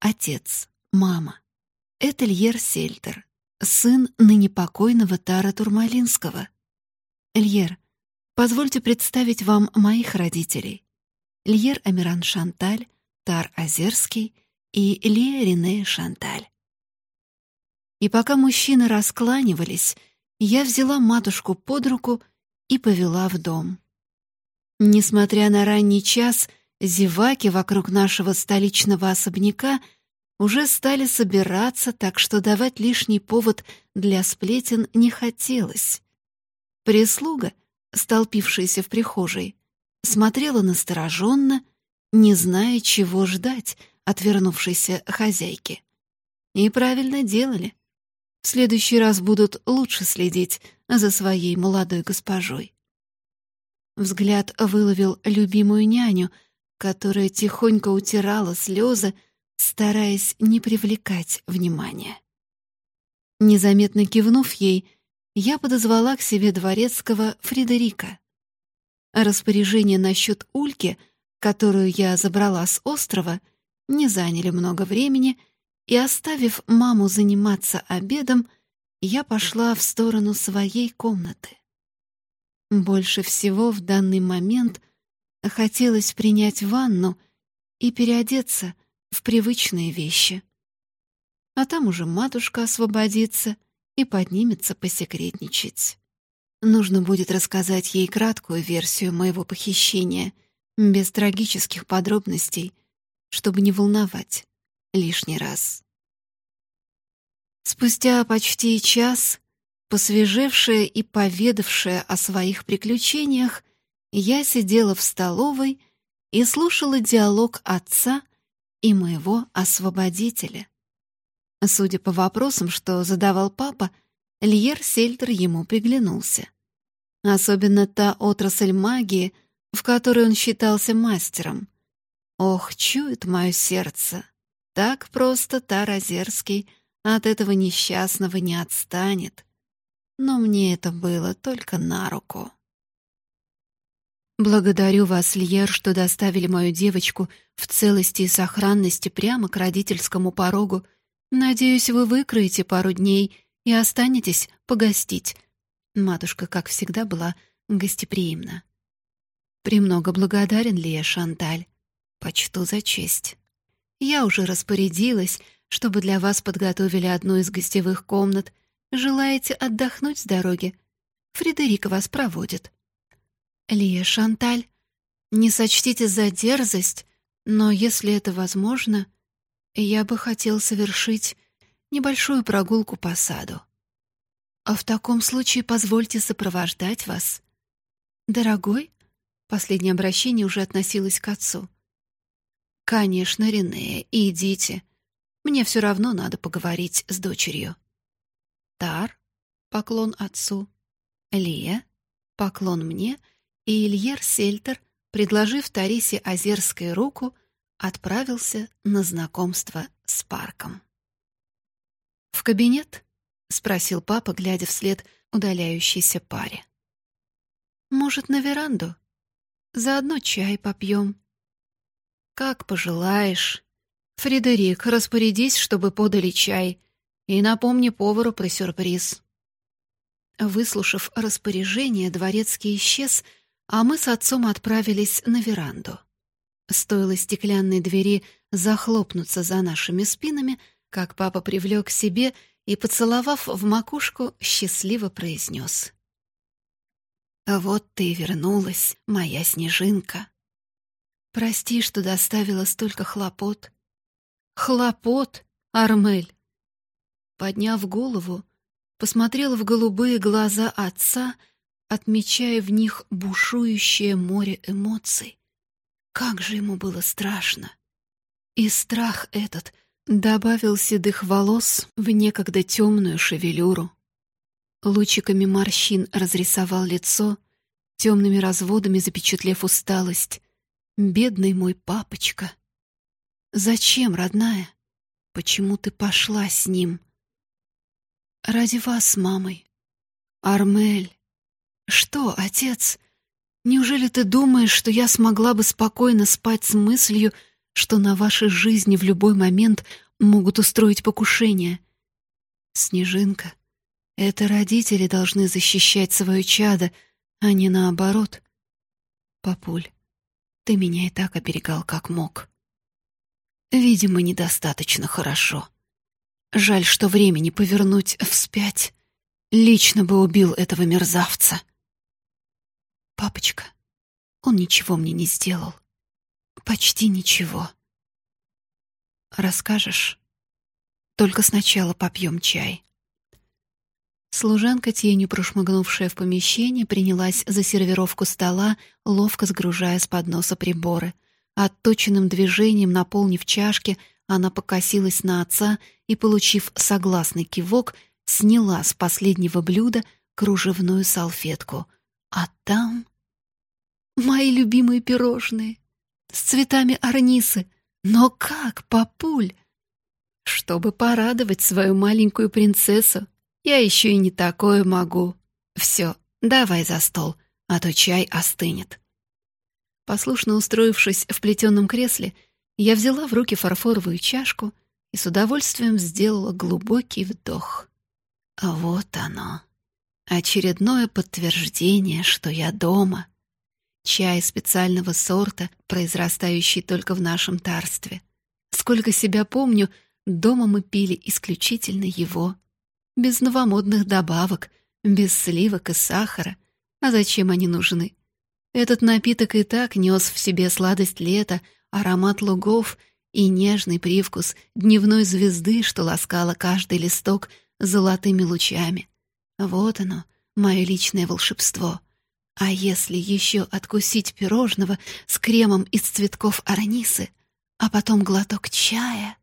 Отец, мама. Это Льер Сельтер, сын ныне покойного Тара Турмалинского. Льер, позвольте представить вам моих родителей. Льер Амиран Шанталь, Тар Озерский — и Лия Шанталь. И пока мужчины раскланивались, я взяла матушку под руку и повела в дом. Несмотря на ранний час, зеваки вокруг нашего столичного особняка уже стали собираться, так что давать лишний повод для сплетен не хотелось. Прислуга, столпившаяся в прихожей, смотрела настороженно, не зная, чего ждать — отвернувшейся хозяйки. И правильно делали. В следующий раз будут лучше следить за своей молодой госпожой. Взгляд выловил любимую няню, которая тихонько утирала слезы, стараясь не привлекать внимания. Незаметно кивнув ей, я подозвала к себе дворецкого Фредерика. Распоряжение насчет Ульки, которую я забрала с острова — не заняли много времени, и, оставив маму заниматься обедом, я пошла в сторону своей комнаты. Больше всего в данный момент хотелось принять ванну и переодеться в привычные вещи. А там уже матушка освободится и поднимется посекретничать. Нужно будет рассказать ей краткую версию моего похищения, без трагических подробностей — чтобы не волновать лишний раз. Спустя почти час, посвежевшая и поведавшая о своих приключениях, я сидела в столовой и слушала диалог отца и моего освободителя. Судя по вопросам, что задавал папа, Льер Сельтер ему приглянулся. Особенно та отрасль магии, в которой он считался мастером. Ох, чует мое сердце. Так просто Таразерский от этого несчастного не отстанет. Но мне это было только на руку. Благодарю вас, Льер, что доставили мою девочку в целости и сохранности прямо к родительскому порогу. Надеюсь, вы выкроете пару дней и останетесь погостить. Матушка, как всегда, была гостеприимна. «Премного благодарен я, Шанталь? Почту за честь. Я уже распорядилась, чтобы для вас подготовили одну из гостевых комнат. Желаете отдохнуть с дороги? Фредерика вас проводит». «Лия Шанталь, не сочтите за дерзость, но если это возможно, я бы хотел совершить небольшую прогулку по саду. А в таком случае позвольте сопровождать вас. Дорогой, последнее обращение уже относилось к отцу. Конечно, Рене, идите. Мне все равно надо поговорить с дочерью. Тар, поклон отцу. Лия, поклон мне, и Ильер Сельтер, предложив Тарисе Озерской руку, отправился на знакомство с парком. «В кабинет?» — спросил папа, глядя вслед удаляющейся паре. «Может, на веранду? Заодно чай попьем». «Как пожелаешь. Фредерик, распорядись, чтобы подали чай, и напомни повару про сюрприз». Выслушав распоряжение, дворецкий исчез, а мы с отцом отправились на веранду. Стоило стеклянной двери захлопнуться за нашими спинами, как папа привлек к себе и, поцеловав в макушку, счастливо произнес. «Вот ты и вернулась, моя снежинка. Прости, что доставила столько хлопот». «Хлопот, Армель!» Подняв голову, посмотрела в голубые глаза отца, отмечая в них бушующее море эмоций. Как же ему было страшно! И страх этот добавил седых волос в некогда темную шевелюру. Лучиками морщин разрисовал лицо, темными разводами запечатлев усталость. Бедный мой папочка! Зачем, родная? Почему ты пошла с ним? Ради вас мамой. Армель. Что, отец? Неужели ты думаешь, что я смогла бы спокойно спать с мыслью, что на вашей жизни в любой момент могут устроить покушение? Снежинка, это родители должны защищать свое чадо, а не наоборот. Папуль, ты меня и так оберегал как мог. Видимо, недостаточно хорошо. Жаль, что времени повернуть вспять. Лично бы убил этого мерзавца. Папочка, он ничего мне не сделал. Почти ничего. Расскажешь? Только сначала попьем чай. Служанка, тенью прошмыгнувшая в помещение, принялась за сервировку стола, ловко сгружая с подноса приборы. Отточенным движением, наполнив чашки, она покосилась на отца и, получив согласный кивок, сняла с последнего блюда кружевную салфетку, а там... Мои любимые пирожные. С цветами арнисы. Но как, папуль? Чтобы порадовать свою маленькую принцессу, я еще и не такое могу. Все, давай за стол, а то чай остынет. Послушно устроившись в плетеном кресле, я взяла в руки фарфоровую чашку и с удовольствием сделала глубокий вдох. А вот оно. Очередное подтверждение, что я дома. Чай специального сорта, произрастающий только в нашем тарстве. Сколько себя помню, дома мы пили исключительно его. Без новомодных добавок, без сливок и сахара. А зачем они нужны? Этот напиток и так нес в себе сладость лета, аромат лугов и нежный привкус дневной звезды, что ласкала каждый листок золотыми лучами. Вот оно, мое личное волшебство. А если еще откусить пирожного с кремом из цветков аранисы, а потом глоток чая?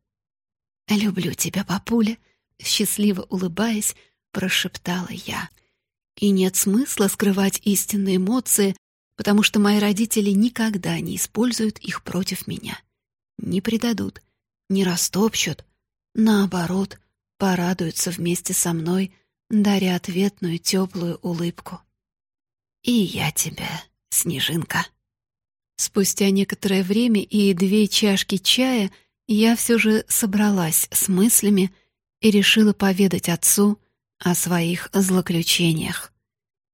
«Люблю тебя, папуля», — счастливо улыбаясь, прошептала я. И нет смысла скрывать истинные эмоции, потому что мои родители никогда не используют их против меня. Не предадут, не растопчут, наоборот, порадуются вместе со мной, даря ответную теплую улыбку. И я тебя, Снежинка. Спустя некоторое время и две чашки чая я все же собралась с мыслями и решила поведать отцу о своих злоключениях.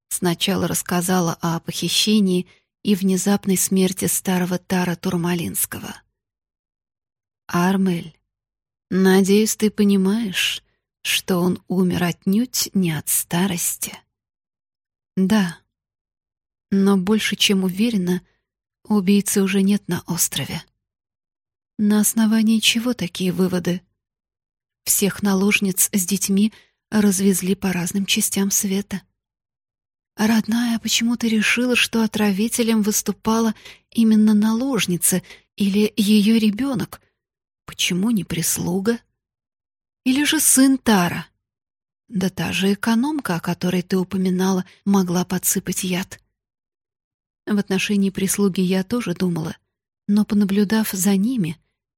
Сначала рассказала о похищении и внезапной смерти старого Тара Турмалинского. Армель, надеюсь, ты понимаешь, что он умер отнюдь не от старости. Да, но больше чем уверена, убийцы уже нет на острове. На основании чего такие выводы? Всех наложниц с детьми развезли по разным частям света. Родная почему-то решила, что отравителем выступала именно наложница или ее ребенок. Почему не прислуга? Или же сын Тара? Да та же экономка, о которой ты упоминала, могла подсыпать яд. В отношении прислуги я тоже думала, но, понаблюдав за ними,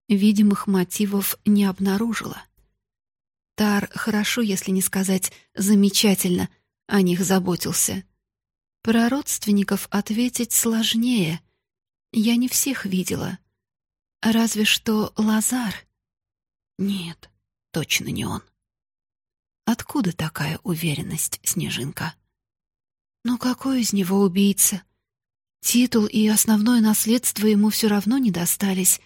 видимых мотивов не обнаружила. Тар хорошо, если не сказать замечательно, о них заботился. Про родственников ответить сложнее. Я не всех видела. Разве что Лазар. Нет, точно не он. Откуда такая уверенность, Снежинка? Но какой из него убийца? Титул и основное наследство ему все равно не достались.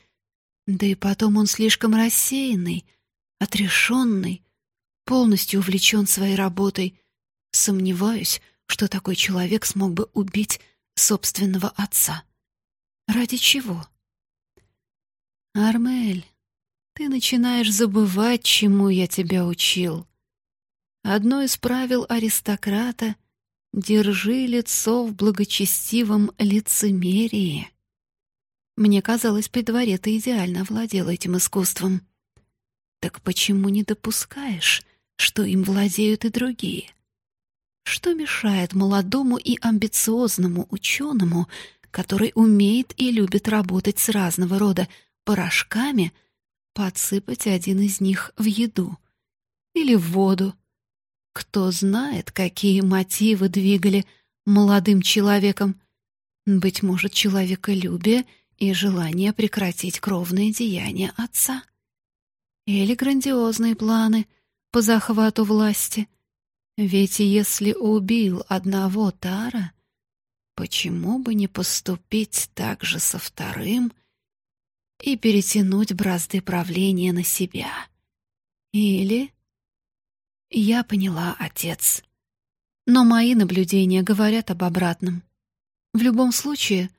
Да и потом он слишком рассеянный, отрешенный, полностью увлечен своей работой. Сомневаюсь, что такой человек смог бы убить собственного отца. Ради чего? Армель, ты начинаешь забывать, чему я тебя учил. Одно из правил аристократа — держи лицо в благочестивом лицемерии. Мне казалось, при дворе ты идеально владел этим искусством. Так почему не допускаешь, что им владеют и другие? Что мешает молодому и амбициозному ученому, который умеет и любит работать с разного рода порошками, подсыпать один из них в еду или в воду? Кто знает, какие мотивы двигали молодым человеком? Быть может, человеколюбие и желание прекратить кровное деяние отца? Или грандиозные планы по захвату власти? Ведь если убил одного Тара, почему бы не поступить так же со вторым и перетянуть бразды правления на себя? Или... Я поняла, отец. Но мои наблюдения говорят об обратном. В любом случае,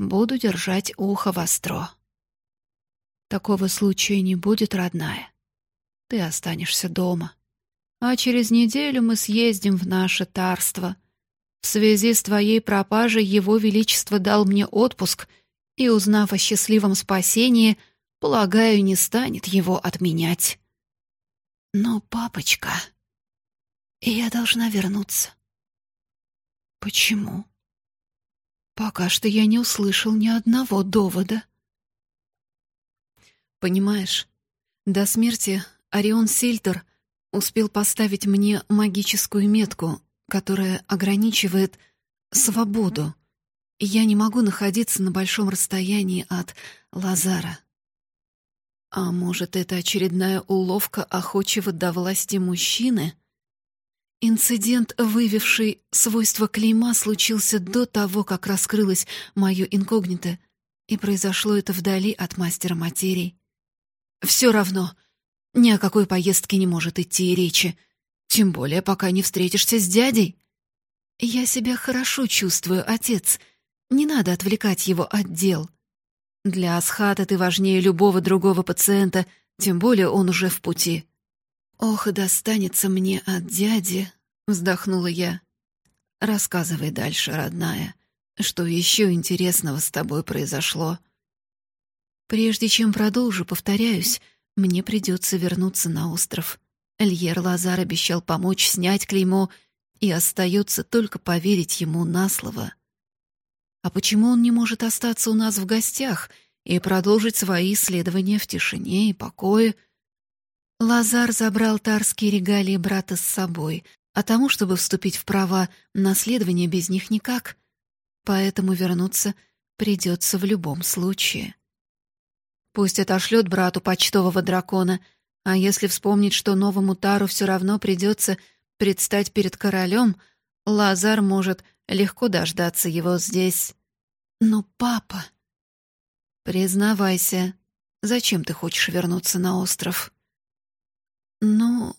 буду держать ухо востро. Такого случая не будет, родная. Ты останешься дома. А через неделю мы съездим в наше тарство. В связи с твоей пропажей его величество дал мне отпуск, и, узнав о счастливом спасении, полагаю, не станет его отменять. Но, папочка, я должна вернуться. Почему? Пока что я не услышал ни одного довода. Понимаешь, до смерти Орион Сильтер успел поставить мне магическую метку, которая ограничивает свободу. Я не могу находиться на большом расстоянии от Лазара. А может, это очередная уловка охочего до власти мужчины? Инцидент, вывивший свойства клейма, случился до того, как раскрылось мое инкогнито, и произошло это вдали от мастера материй. Все равно ни о какой поездке не может идти и речи, тем более пока не встретишься с дядей. Я себя хорошо чувствую, отец. Не надо отвлекать его от дел. Для Асхата ты важнее любого другого пациента, тем более он уже в пути. Ох, достанется мне от дяди, вздохнула я. Рассказывай дальше, родная, что еще интересного с тобой произошло. Прежде чем продолжу, повторяюсь, мне придется вернуться на остров. Льер Лазар обещал помочь снять клеймо, и остается только поверить ему на слово. А почему он не может остаться у нас в гостях и продолжить свои исследования в тишине и покое? Лазар забрал тарские регалии брата с собой, а тому, чтобы вступить в права наследования, без них никак. Поэтому вернуться придется в любом случае. Пусть отошлет брату почтового дракона, а если вспомнить, что новому Тару все равно придется предстать перед королем, Лазар может легко дождаться его здесь. Но папа... Признавайся, зачем ты хочешь вернуться на остров? Ну,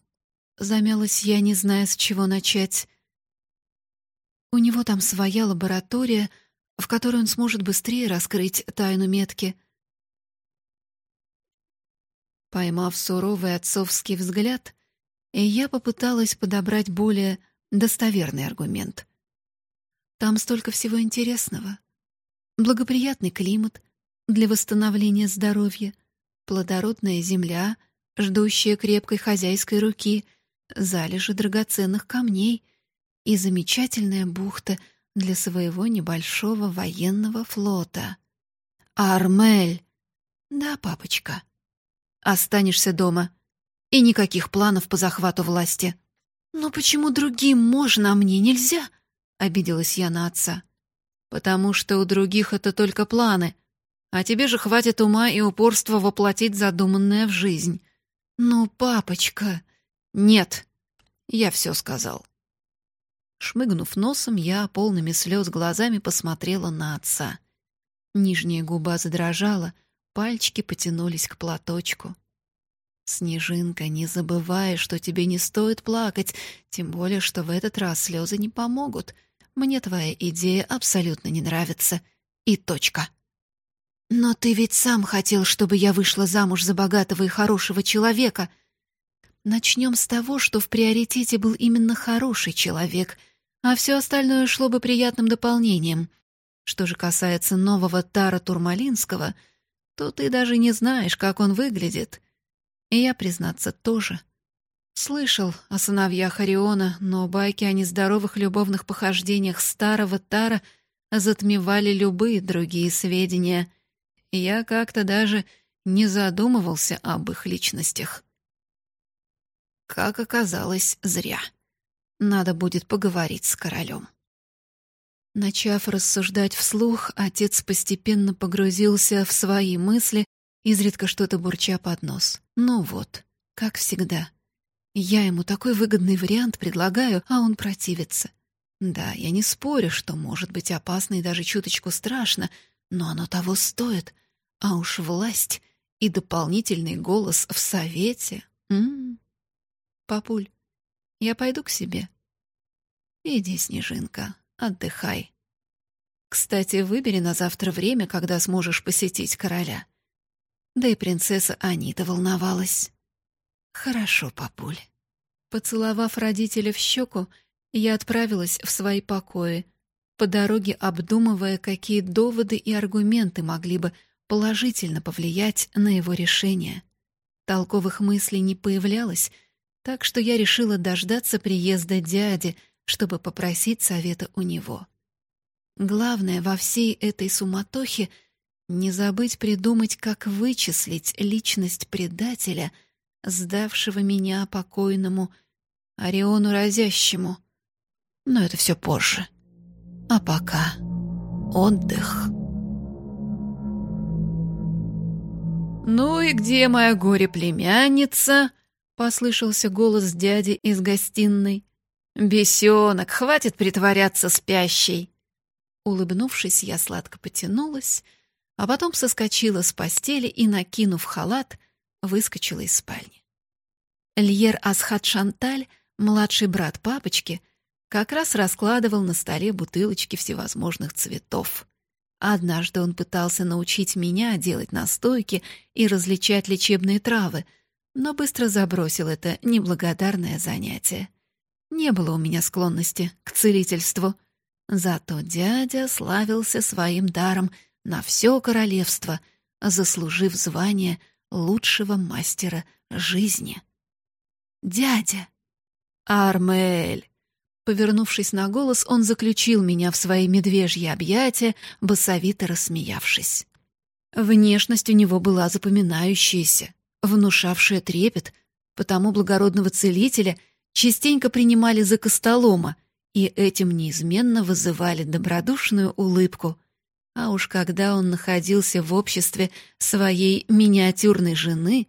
замялась я, не зная, с чего начать. У него там своя лаборатория, в которой он сможет быстрее раскрыть тайну метки. Поймав суровый отцовский взгляд, я попыталась подобрать более достоверный аргумент. Там столько всего интересного. Благоприятный климат для восстановления здоровья, плодородная земля, ждущая крепкой хозяйской руки, залежи драгоценных камней — и замечательная бухта для своего небольшого военного флота. Армель! Да, папочка. Останешься дома. И никаких планов по захвату власти. Но почему другим можно, а мне нельзя? Обиделась я на отца. Потому что у других это только планы, а тебе же хватит ума и упорства воплотить задуманное в жизнь. Ну, папочка... Нет, я все сказал. Шмыгнув носом, я полными слез глазами посмотрела на отца. Нижняя губа задрожала, пальчики потянулись к платочку. «Снежинка, не забывай, что тебе не стоит плакать, тем более, что в этот раз слезы не помогут. Мне твоя идея абсолютно не нравится. И точка». «Но ты ведь сам хотел, чтобы я вышла замуж за богатого и хорошего человека», Начнем с того, что в приоритете был именно хороший человек, а все остальное шло бы приятным дополнением. Что же касается нового Тара Турмалинского, то ты даже не знаешь, как он выглядит. И я, признаться, тоже. Слышал о сыновьях Ориона, но байки о нездоровых любовных похождениях старого Тара затмевали любые другие сведения. Я как-то даже не задумывался об их личностях. Как оказалось, зря. Надо будет поговорить с королем. Начав рассуждать вслух, отец постепенно погрузился в свои мысли, изредка что-то бурча под нос. Ну вот, как всегда. Я ему такой выгодный вариант предлагаю, а он противится. Да, я не спорю, что может быть опасно и даже чуточку страшно, но оно того стоит. А уж власть и дополнительный голос в совете. М -м -м. Папуль, я пойду к себе. Иди, Снежинка, отдыхай. Кстати, выбери на завтра время, когда сможешь посетить короля. Да и принцесса Анита волновалась. Хорошо, папуль. Поцеловав родителя в щеку, я отправилась в свои покои, по дороге обдумывая, какие доводы и аргументы могли бы положительно повлиять на его решение. Толковых мыслей не появлялось, так что я решила дождаться приезда дяди, чтобы попросить совета у него. Главное во всей этой суматохе не забыть придумать, как вычислить личность предателя, сдавшего меня покойному Ориону Разящему. Но это все позже. А пока отдых. «Ну и где моя горе-племянница?» Послышался голос дяди из гостиной. «Бесенок, хватит притворяться спящей!» Улыбнувшись, я сладко потянулась, а потом соскочила с постели и, накинув халат, выскочила из спальни. Льер Асхат Шанталь, младший брат папочки, как раз раскладывал на столе бутылочки всевозможных цветов. Однажды он пытался научить меня делать настойки и различать лечебные травы — но быстро забросил это неблагодарное занятие. Не было у меня склонности к целительству. Зато дядя славился своим даром на все королевство, заслужив звание лучшего мастера жизни. «Дядя!» «Армель!» Повернувшись на голос, он заключил меня в свои медвежьи объятия, басовито рассмеявшись. Внешность у него была запоминающаяся, внушавшая трепет, потому благородного целителя частенько принимали за костолома и этим неизменно вызывали добродушную улыбку. А уж когда он находился в обществе своей миниатюрной жены,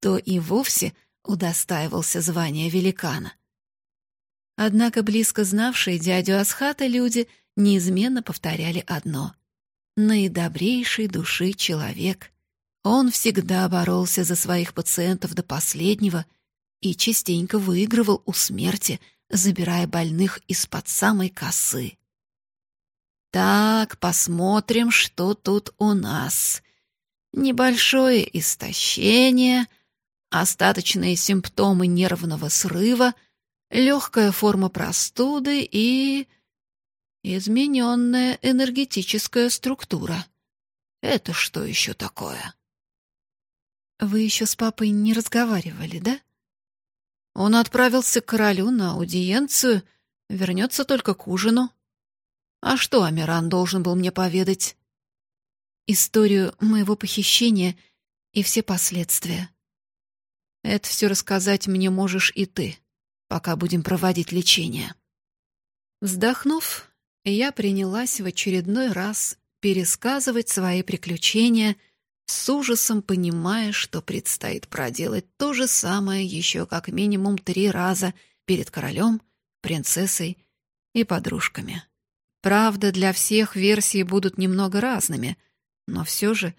то и вовсе удостаивался звания великана. Однако близко знавшие дядю Асхата люди неизменно повторяли одно. наидобрейшей души человек. Он всегда боролся за своих пациентов до последнего и частенько выигрывал у смерти, забирая больных из-под самой косы. Так, посмотрим, что тут у нас. Небольшое истощение, остаточные симптомы нервного срыва, легкая форма простуды и... измененная энергетическая структура. Это что еще такое? Вы еще с папой не разговаривали, да? Он отправился к королю на аудиенцию, вернется только к ужину. А что Амиран должен был мне поведать? Историю моего похищения и все последствия. Это все рассказать мне можешь и ты, пока будем проводить лечение. Вздохнув, я принялась в очередной раз пересказывать свои приключения — с ужасом понимая, что предстоит проделать то же самое еще как минимум три раза перед королем, принцессой и подружками. Правда, для всех версии будут немного разными, но все же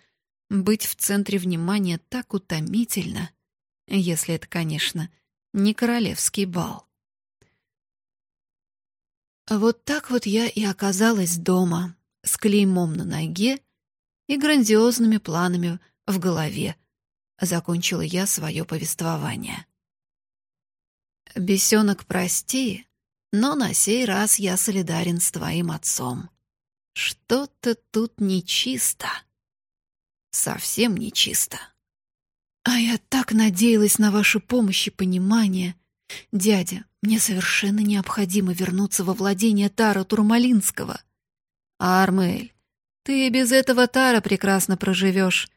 быть в центре внимания так утомительно, если это, конечно, не королевский бал. Вот так вот я и оказалась дома, с клеймом на ноге и грандиозными планами в голове. Закончила я свое повествование. «Бесенок, прости, но на сей раз я солидарен с твоим отцом. Что-то тут нечисто. Совсем нечисто. А я так надеялась на вашу помощь и понимание. Дядя, мне совершенно необходимо вернуться во владение Тара Турмалинского. Армель, ты без этого тара прекрасно проживешь.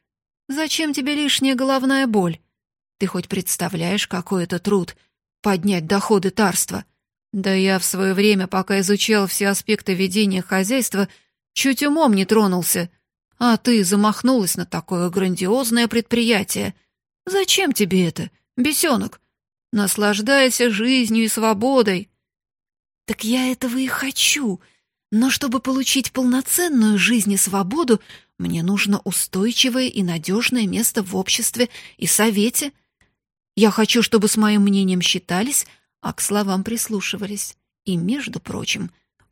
Зачем тебе лишняя головная боль? Ты хоть представляешь, какой это труд — поднять доходы тарства? Да я в свое время, пока изучал все аспекты ведения хозяйства, чуть умом не тронулся. А ты замахнулась на такое грандиозное предприятие. Зачем тебе это, бесенок? Наслаждайся жизнью и свободой. Так я этого и хочу — но чтобы получить полноценную жизнь и свободу, мне нужно устойчивое и надежное место в обществе и совете. Я хочу, чтобы с моим мнением считались, а к словам прислушивались. И, между прочим,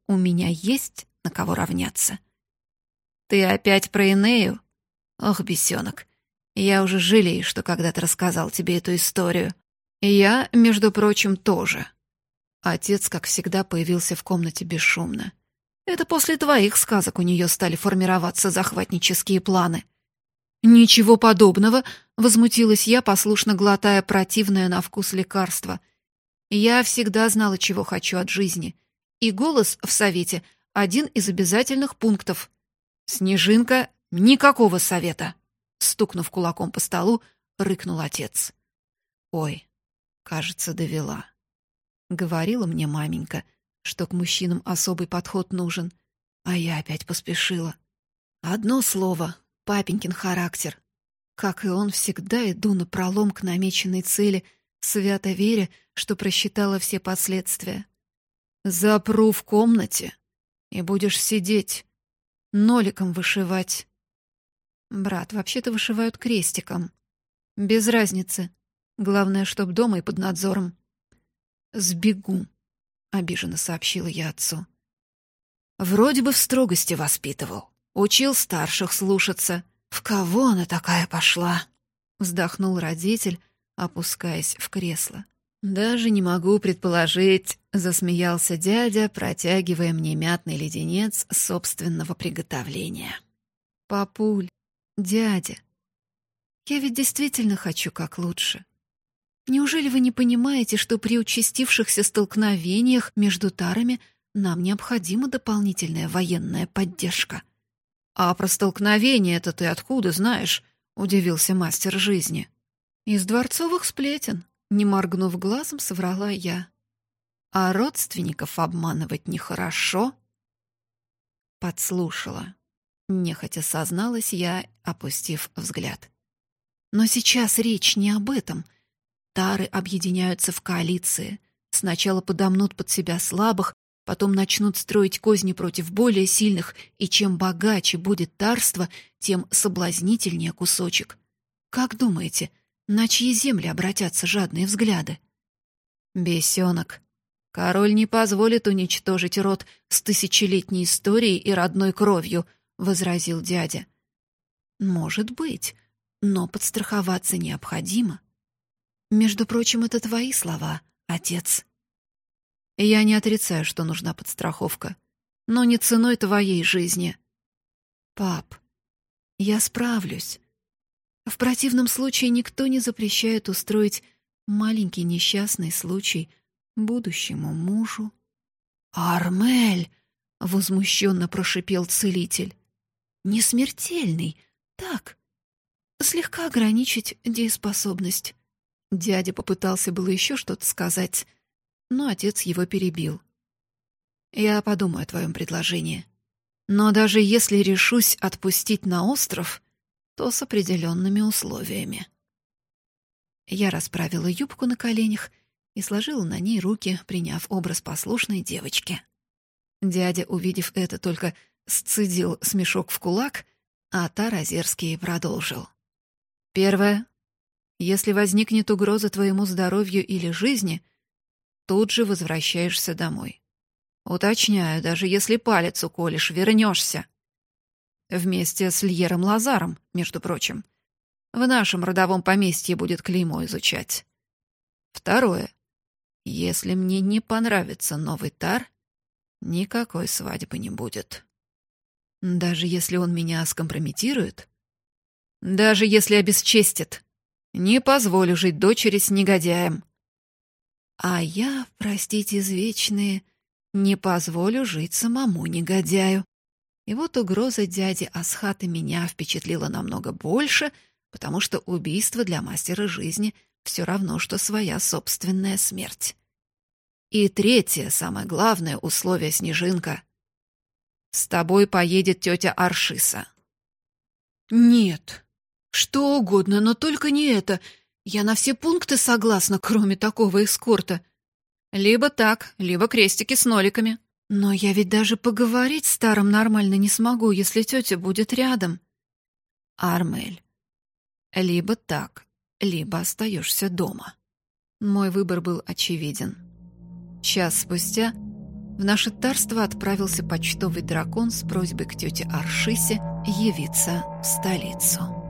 у меня есть на кого равняться. Ты опять про Инею? Ох, бесенок, я уже жалею, что когда-то рассказал тебе эту историю. Я, между прочим, тоже. Отец, как всегда, появился в комнате бесшумно. Это после твоих сказок у нее стали формироваться захватнические планы. Ничего подобного, возмутилась я, послушно глотая противное на вкус лекарство. Я всегда знала, чего хочу от жизни. И голос в совете — один из обязательных пунктов. Снежинка — никакого совета. Стукнув кулаком по столу, рыкнул отец. Ой, кажется, довела. Говорила мне маменька — что к мужчинам особый подход нужен, а я опять поспешила. Одно слово — папенькин характер. Как и он, всегда иду на пролом к намеченной цели, свято веря, что просчитала все последствия. Запру в комнате, и будешь сидеть, ноликом вышивать. Брат, вообще-то вышивают крестиком. Без разницы. Главное, чтоб дома и под надзором. Сбегу обиженно сообщила я отцу. Вроде бы в строгости воспитывал, учил старших слушаться. В кого она такая пошла? вздохнул родитель, опускаясь в кресло. Даже не могу предположить, засмеялся дядя, протягивая мне мятный леденец собственного приготовления. Папуль, дядя, я ведь действительно хочу как лучше. Неужели вы не понимаете, что при участившихся столкновениях между тарами нам необходима дополнительная военная поддержка? А про столкновение это ты откуда знаешь? удивился мастер жизни. Из дворцовых сплетен, не моргнув глазом, соврала я. А родственников обманывать нехорошо. Подслушала. Нехотя созналась я, опустив взгляд. Но сейчас речь не об этом — Тары объединяются в коалиции. Сначала подомнут под себя слабых, Потом начнут строить козни против более сильных, и чем богаче будет тарство, тем соблазнительнее кусочек. Как думаете, на чьи земли обратятся жадные взгляды? Бесенок. Король не позволит уничтожить род с тысячелетней историей и родной кровью, возразил дядя. Может быть, но подстраховаться необходимо. Между прочим, это твои слова, отец. Я не отрицаю, что нужна подстраховка, но не ценой твоей жизни. Пап, я справлюсь. В противном случае никто не запрещает устроить маленький несчастный случай будущему мужу. «Армель!» — возмущенно прошипел целитель. «Не смертельный, так, слегка ограничить дееспособность». Дядя попытался было еще что-то сказать, но отец его перебил. «Я подумаю о твоем предложении. Но даже если решусь отпустить на остров, то с определенными условиями». Я расправила юбку на коленях и сложила на ней руки, приняв образ послушной девочки. Дядя, увидев это, только сцедил смешок в кулак, а Таразерский продолжил. «Первое. Если возникнет угроза твоему здоровью или жизни, тут же возвращаешься домой. Уточняю, даже если палец уколешь, вернешься. Вместе с Льером Лазаром, между прочим. В нашем родовом поместье будет клеймо изучать. Второе. Если мне не понравится новый тар, никакой свадьбы не будет. Даже если он меня скомпрометирует? Даже если обесчестит? Не позволю жить дочери с негодяем. А я, простите, извечные, не позволю жить самому негодяю. И вот угроза дяди Асхата меня впечатлила намного больше — потому что убийство для мастера жизни все равно, что своя собственная смерть. И третье, самое главное условие, Снежинка. С тобой поедет тетя Аршиса. Нет, что угодно, но только не это. Я на все пункты согласна, кроме такого эскорта. Либо так, либо крестики с ноликами. Но я ведь даже поговорить старым нормально не смогу, если тетя будет рядом. Армель, либо так, либо остаешься дома. Мой выбор был очевиден. Час спустя в наше тарство отправился почтовый дракон с просьбой к тете Аршисе явиться в столицу.